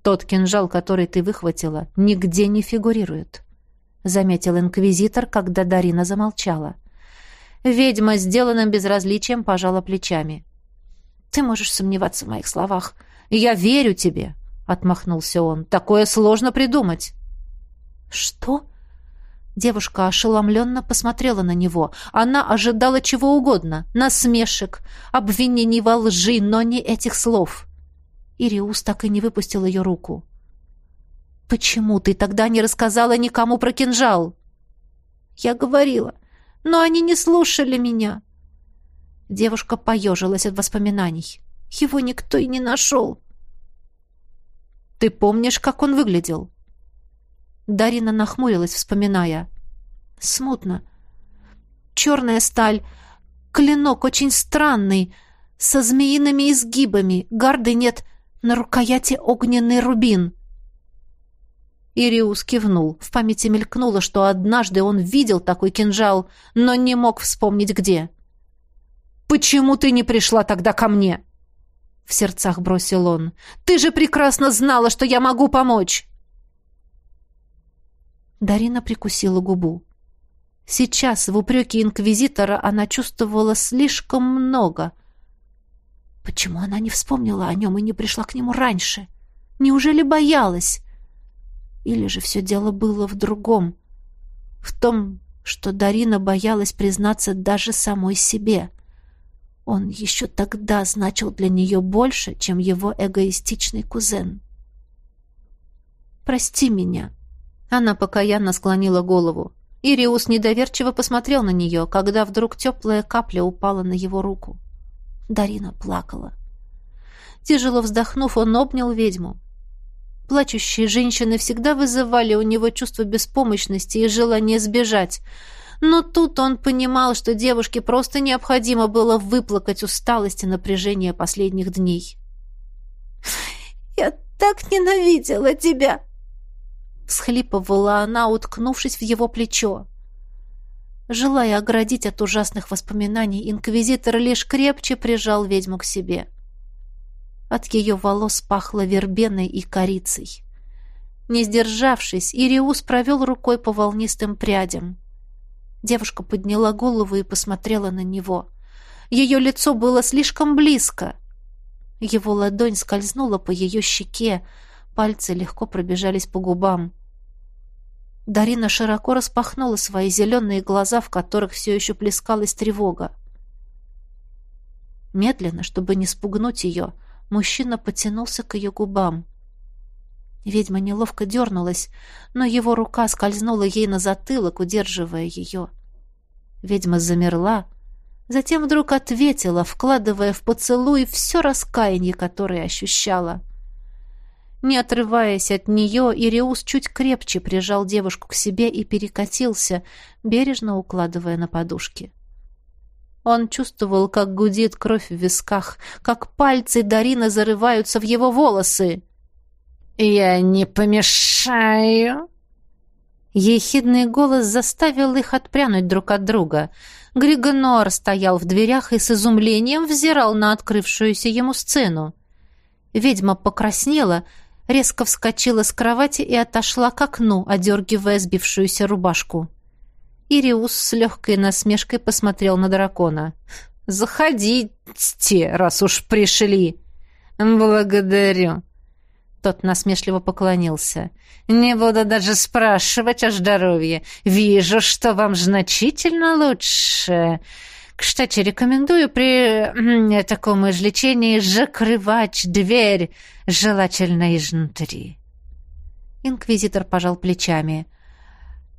«Тот кинжал, который ты выхватила, нигде не фигурирует», — заметил инквизитор, когда Дарина замолчала. Ведьма, сделанным безразличием, пожала плечами. «Ты можешь сомневаться в моих словах. Я верю тебе», — отмахнулся он. «Такое сложно придумать». «Что?» Девушка ошеломленно посмотрела на него. Она ожидала чего угодно. Насмешек, обвинений во лжи, но не этих слов. Ириус так и не выпустил ее руку. «Почему ты тогда не рассказала никому про кинжал?» «Я говорила, но они не слушали меня». Девушка поежилась от воспоминаний. «Его никто и не нашел». «Ты помнишь, как он выглядел?» Дарина нахмурилась, вспоминая. «Смутно. Черная сталь. Клинок очень странный, со змеиными изгибами. Гарды нет. На рукояти огненный рубин». Ириус кивнул. В памяти мелькнуло, что однажды он видел такой кинжал, но не мог вспомнить где. «Почему ты не пришла тогда ко мне?» В сердцах бросил он. «Ты же прекрасно знала, что я могу помочь!» Дарина прикусила губу. Сейчас в упреке инквизитора она чувствовала слишком много. Почему она не вспомнила о нем и не пришла к нему раньше? Неужели боялась? Или же все дело было в другом? В том, что Дарина боялась признаться даже самой себе. Он еще тогда значил для нее больше, чем его эгоистичный кузен. «Прости меня». Она покаянно склонила голову. Ириус недоверчиво посмотрел на нее, когда вдруг теплая капля упала на его руку. Дарина плакала. Тяжело вздохнув, он обнял ведьму. Плачущие женщины всегда вызывали у него чувство беспомощности и желание сбежать. Но тут он понимал, что девушке просто необходимо было выплакать усталость и напряжение последних дней. «Я так ненавидела тебя!» всхлипывала она, уткнувшись в его плечо. Желая оградить от ужасных воспоминаний, инквизитор лишь крепче прижал ведьму к себе. От ее волос пахло вербеной и корицей. Не сдержавшись, Ириус провел рукой по волнистым прядям. Девушка подняла голову и посмотрела на него. Ее лицо было слишком близко. Его ладонь скользнула по ее щеке, пальцы легко пробежались по губам. Дарина широко распахнула свои зеленые глаза, в которых все еще плескалась тревога. Медленно, чтобы не спугнуть ее, мужчина потянулся к ее губам. Ведьма неловко дернулась, но его рука скользнула ей на затылок, удерживая ее. Ведьма замерла, затем вдруг ответила, вкладывая в поцелуй все раскаяние, которое ощущала. Не отрываясь от нее, Ириус чуть крепче прижал девушку к себе и перекатился, бережно укладывая на подушки. Он чувствовал, как гудит кровь в висках, как пальцы Дарина зарываются в его волосы. «Я не помешаю!» Ехидный голос заставил их отпрянуть друг от друга. Григонор стоял в дверях и с изумлением взирал на открывшуюся ему сцену. Ведьма покраснела, резко вскочила с кровати и отошла к окну, одергивая сбившуюся рубашку. Ириус с легкой насмешкой посмотрел на дракона. «Заходите, раз уж пришли!» «Благодарю!» Тот насмешливо поклонился. «Не буду даже спрашивать о здоровье. Вижу, что вам значительно лучше. Кстати, рекомендую при таком излечении закрывать дверь, желательно изнутри». Инквизитор пожал плечами.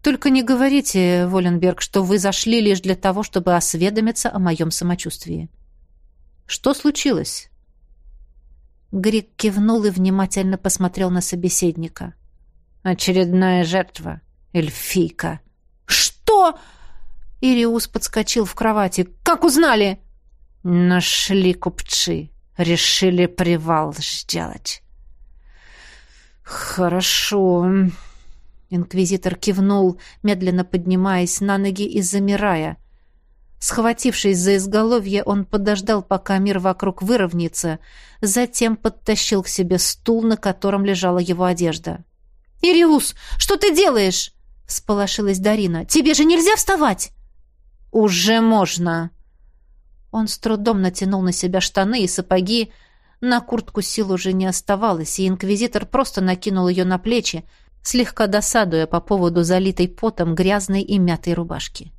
«Только не говорите, Воленберг, что вы зашли лишь для того, чтобы осведомиться о моем самочувствии. Что случилось?» Грик кивнул и внимательно посмотрел на собеседника. «Очередная жертва. Эльфийка». «Что?» Ириус подскочил в кровати. «Как узнали?» «Нашли купцы. Решили привал сделать». «Хорошо». Инквизитор кивнул, медленно поднимаясь на ноги и замирая. Схватившись за изголовье, он подождал, пока мир вокруг выровняется, затем подтащил к себе стул, на котором лежала его одежда. «Ириус, что ты делаешь?» — всполошилась Дарина. «Тебе же нельзя вставать!» «Уже можно!» Он с трудом натянул на себя штаны и сапоги. На куртку сил уже не оставалось, и инквизитор просто накинул ее на плечи, слегка досадуя по поводу залитой потом грязной и мятой рубашки.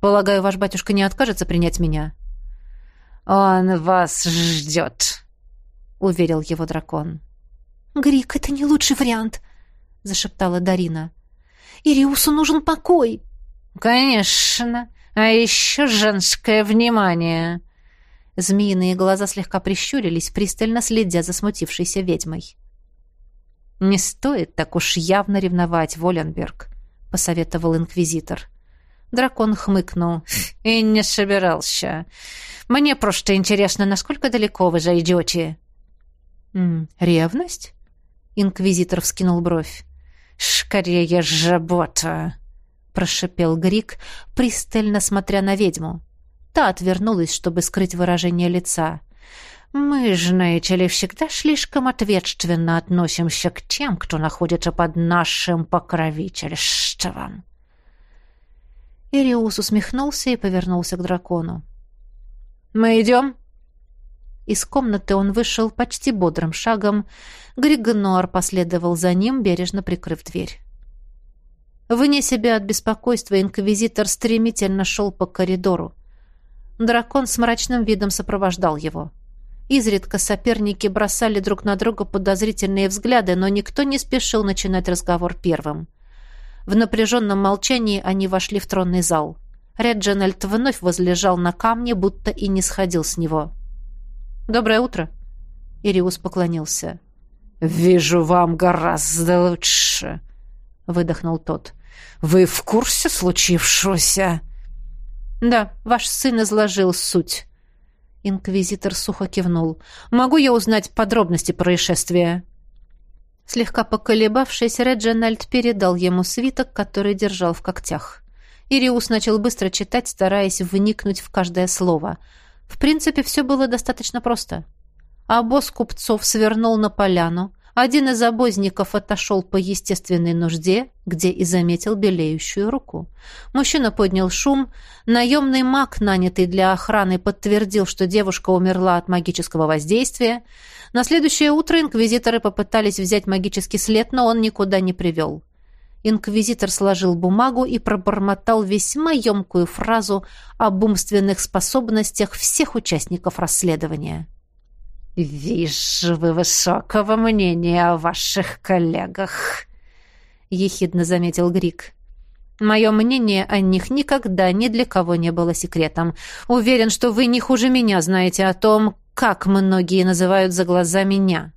«Полагаю, ваш батюшка не откажется принять меня?» «Он вас ждет», — уверил его дракон. «Грик, это не лучший вариант», — зашептала Дарина. «Ириусу нужен покой». «Конечно. А еще женское внимание». Змеиные глаза слегка прищурились, пристально следя за смутившейся ведьмой. «Не стоит так уж явно ревновать, Воленберг», — посоветовал инквизитор. Дракон хмыкнул. «И не собирался. Мне просто интересно, насколько далеко вы зайдете?» «Ревность?» Инквизитор вскинул бровь. «Скорее жабота!» Прошипел Грик, пристально смотря на ведьму. Та отвернулась, чтобы скрыть выражение лица. «Мы, знаете ли, всегда слишком ответственно относимся к тем, кто находится под нашим покровительством». Ириус усмехнулся и повернулся к дракону. «Мы идем?» Из комнаты он вышел почти бодрым шагом. Григонуар последовал за ним, бережно прикрыв дверь. Вне себя от беспокойства инквизитор стремительно шел по коридору. Дракон с мрачным видом сопровождал его. Изредка соперники бросали друг на друга подозрительные взгляды, но никто не спешил начинать разговор первым. В напряженном молчании они вошли в тронный зал. Реджинальд вновь возлежал на камне, будто и не сходил с него. «Доброе утро!» Ириус поклонился. «Вижу, вам гораздо лучше», — выдохнул тот. «Вы в курсе случившегося?» «Да, ваш сын изложил суть». Инквизитор сухо кивнул. «Могу я узнать подробности происшествия?» Слегка поколебавшись, Реджинальд передал ему свиток, который держал в когтях. Ириус начал быстро читать, стараясь вникнуть в каждое слово. В принципе, все было достаточно просто. А купцов свернул на поляну, один из обозников отошел по естественной нужде, где и заметил белеющую руку. Мужчина поднял шум. Наемный маг, нанятый для охраны, подтвердил, что девушка умерла от магического воздействия. На следующее утро инквизиторы попытались взять магический след, но он никуда не привел. Инквизитор сложил бумагу и пробормотал весьма емкую фразу об умственных способностях всех участников расследования. «Вижу, вы высокого мнения о ваших коллегах», — ехидно заметил Грик. «Мое мнение о них никогда ни для кого не было секретом. Уверен, что вы не хуже меня знаете о том, как многие называют за глаза меня».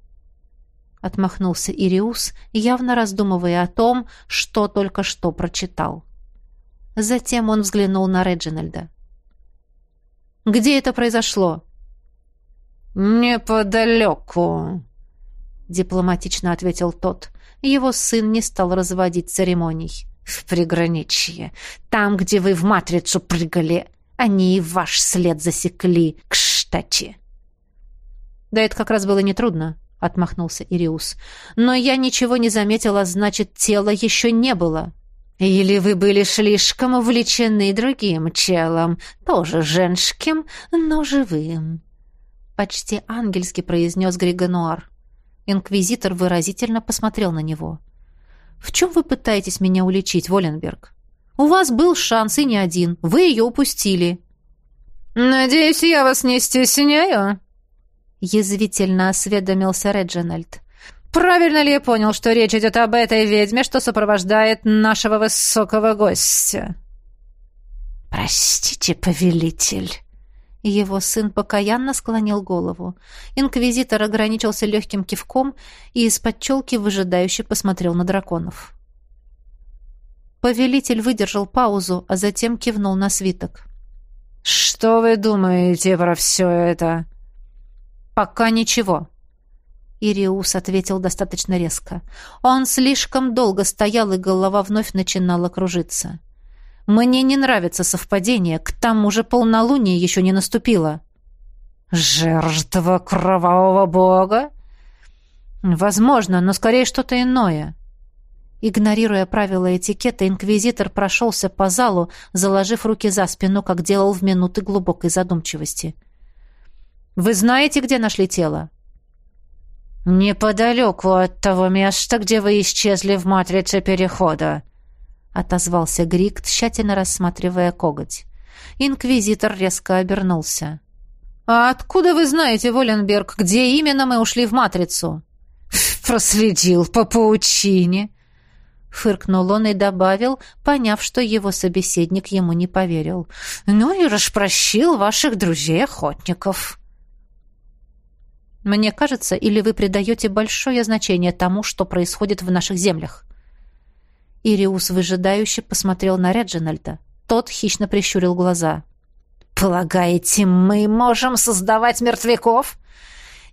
Отмахнулся Ириус, явно раздумывая о том, что только что прочитал. Затем он взглянул на Реджинальда. «Где это произошло?» «Неподалеку», — дипломатично ответил тот. Его сын не стал разводить церемоний. «В приграничье. Там, где вы в матрицу прыгали, они и ваш след засекли, кстати». «Да это как раз было нетрудно», — отмахнулся Ириус. «Но я ничего не заметила, значит, тела еще не было». «Или вы были слишком увлечены другим челом, тоже женским, но живым?» Почти ангельски произнес Григонуар. Инквизитор выразительно посмотрел на него. «В чем вы пытаетесь меня уличить, Воленберг? У вас был шанс и не один. Вы ее упустили». «Надеюсь, я вас не стесняю?» Язвительно осведомился Реджинальд. «Правильно ли я понял, что речь идет об этой ведьме, что сопровождает нашего высокого гостя?» «Простите, повелитель», его сын покаянно склонил голову. Инквизитор ограничился легким кивком и из-под челки выжидающе посмотрел на драконов. Повелитель выдержал паузу, а затем кивнул на свиток. «Что вы думаете про все это?» «Пока ничего», Ириус ответил достаточно резко. Он слишком долго стоял, и голова вновь начинала кружиться. Мне не нравится совпадение, к тому же полнолуние еще не наступило. Жертва кровавого бога? Возможно, но скорее что-то иное. Игнорируя правила этикета, инквизитор прошелся по залу, заложив руки за спину, как делал в минуты глубокой задумчивости. «Вы знаете, где нашли тело?» «Неподалеку от того места, где вы исчезли в матрице перехода», — отозвался Грик, тщательно рассматривая коготь. Инквизитор резко обернулся. «А откуда вы знаете, Воленберг, где именно мы ушли в Матрицу?» «Проследил по паучине», — фыркнул он и добавил, поняв, что его собеседник ему не поверил. «Ну и распрощил ваших друзей-охотников». «Мне кажется, или вы придаете большое значение тому, что происходит в наших землях?» Ириус выжидающе посмотрел на Реджинальда. Тот хищно прищурил глаза. «Полагаете, мы можем создавать мертвяков?»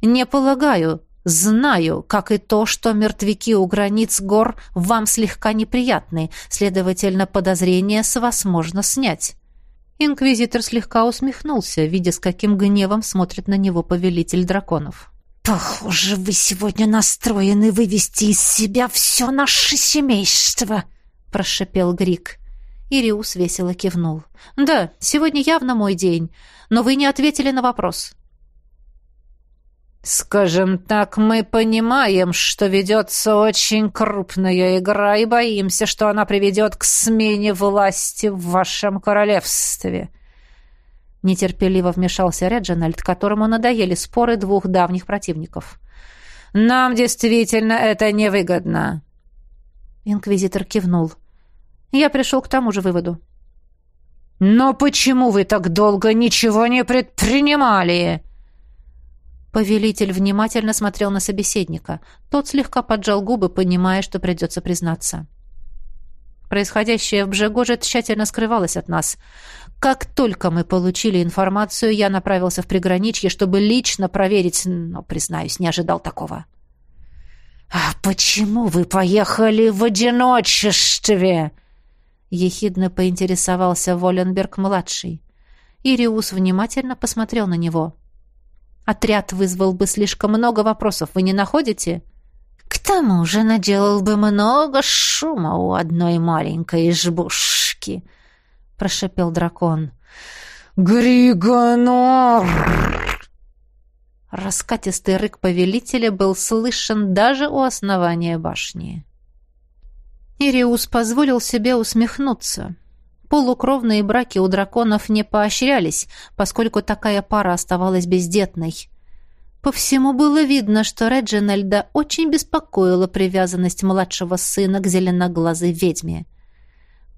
«Не полагаю. Знаю, как и то, что мертвяки у границ гор вам слегка неприятны, следовательно, подозрения с вас можно снять». Инквизитор слегка усмехнулся, видя, с каким гневом смотрит на него повелитель драконов. «Похоже, вы сегодня настроены вывести из себя все наше семейство», — прошипел Грик. Ириус весело кивнул. «Да, сегодня явно мой день, но вы не ответили на вопрос». «Скажем так, мы понимаем, что ведется очень крупная игра и боимся, что она приведет к смене власти в вашем королевстве», Нетерпеливо вмешался Реджинальд, которому надоели споры двух давних противников. «Нам действительно это невыгодно». Инквизитор кивнул. «Я пришел к тому же выводу». «Но почему вы так долго ничего не предпринимали?» Повелитель внимательно смотрел на собеседника. Тот слегка поджал губы, понимая, что придется признаться. Происходящее в Бжегоже тщательно скрывалось от нас. Как только мы получили информацию, я направился в приграничье, чтобы лично проверить, но, признаюсь, не ожидал такого. «А почему вы поехали в одиночестве?» Ехидно поинтересовался Воленберг-младший. Ириус внимательно посмотрел на него. Отряд вызвал бы слишком много вопросов, вы не находите? К тому же наделал бы много шума у одной маленькой избушки, прошипел дракон. Григонор! Раскатистый рык повелителя был слышен даже у основания башни. Ириус позволил себе усмехнуться. Полукровные браки у драконов не поощрялись, поскольку такая пара оставалась бездетной. По всему было видно, что Реджинальда очень беспокоила привязанность младшего сына к зеленоглазой ведьме.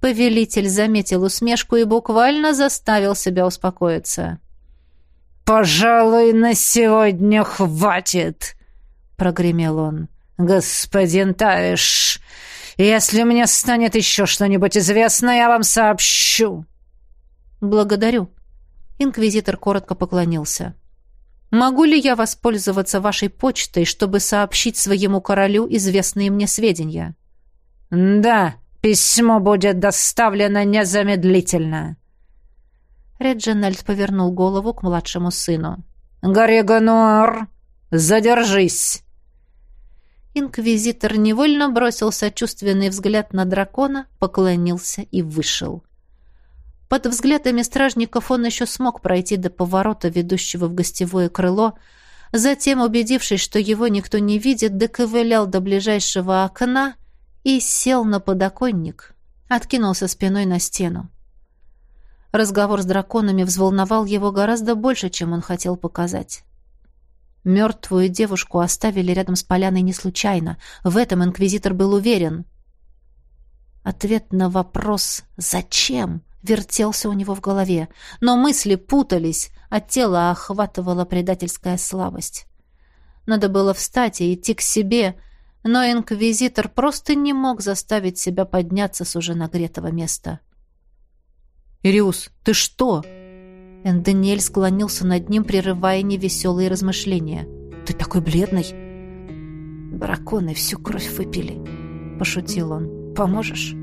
Повелитель заметил усмешку и буквально заставил себя успокоиться. «Пожалуй, на сегодня хватит!» — прогремел он. «Господин Тавиш, если мне станет еще что-нибудь известно, я вам сообщу». «Благодарю». Инквизитор коротко поклонился. «Могу ли я воспользоваться вашей почтой, чтобы сообщить своему королю известные мне сведения?» «Да, письмо будет доставлено незамедлительно». Реджинальд повернул голову к младшему сыну. «Гарригануар, задержись!» Инквизитор невольно бросил сочувственный взгляд на дракона, поклонился и вышел. Под взглядами стражников он еще смог пройти до поворота, ведущего в гостевое крыло, затем, убедившись, что его никто не видит, доковылял до ближайшего окна и сел на подоконник, откинулся спиной на стену. Разговор с драконами взволновал его гораздо больше, чем он хотел показать. Мертвую девушку оставили рядом с поляной не случайно. В этом инквизитор был уверен. Ответ на вопрос «Зачем?» вертелся у него в голове. Но мысли путались, а тело охватывала предательская слабость. Надо было встать и идти к себе, но инквизитор просто не мог заставить себя подняться с уже нагретого места. «Ириус, ты что?» Эндониэль склонился над ним, прерывая невеселые размышления. «Ты такой бледный!» «Драконы всю кровь выпили», — пошутил он. «Поможешь?»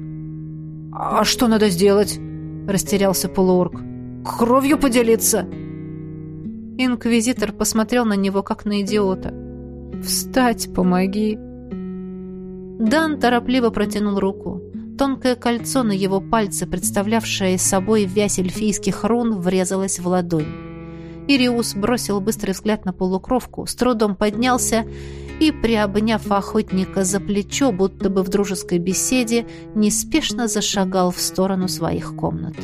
«А что надо сделать?» — растерялся полуорг. «Кровью поделиться?» Инквизитор посмотрел на него, как на идиота. «Встать, помоги!» Дан торопливо протянул руку. Тонкое кольцо на его пальце, представлявшее собой вязь эльфийских рун, врезалось в ладонь. Ириус бросил быстрый взгляд на полукровку, с трудом поднялся и, приобняв охотника за плечо, будто бы в дружеской беседе, неспешно зашагал в сторону своих комнат.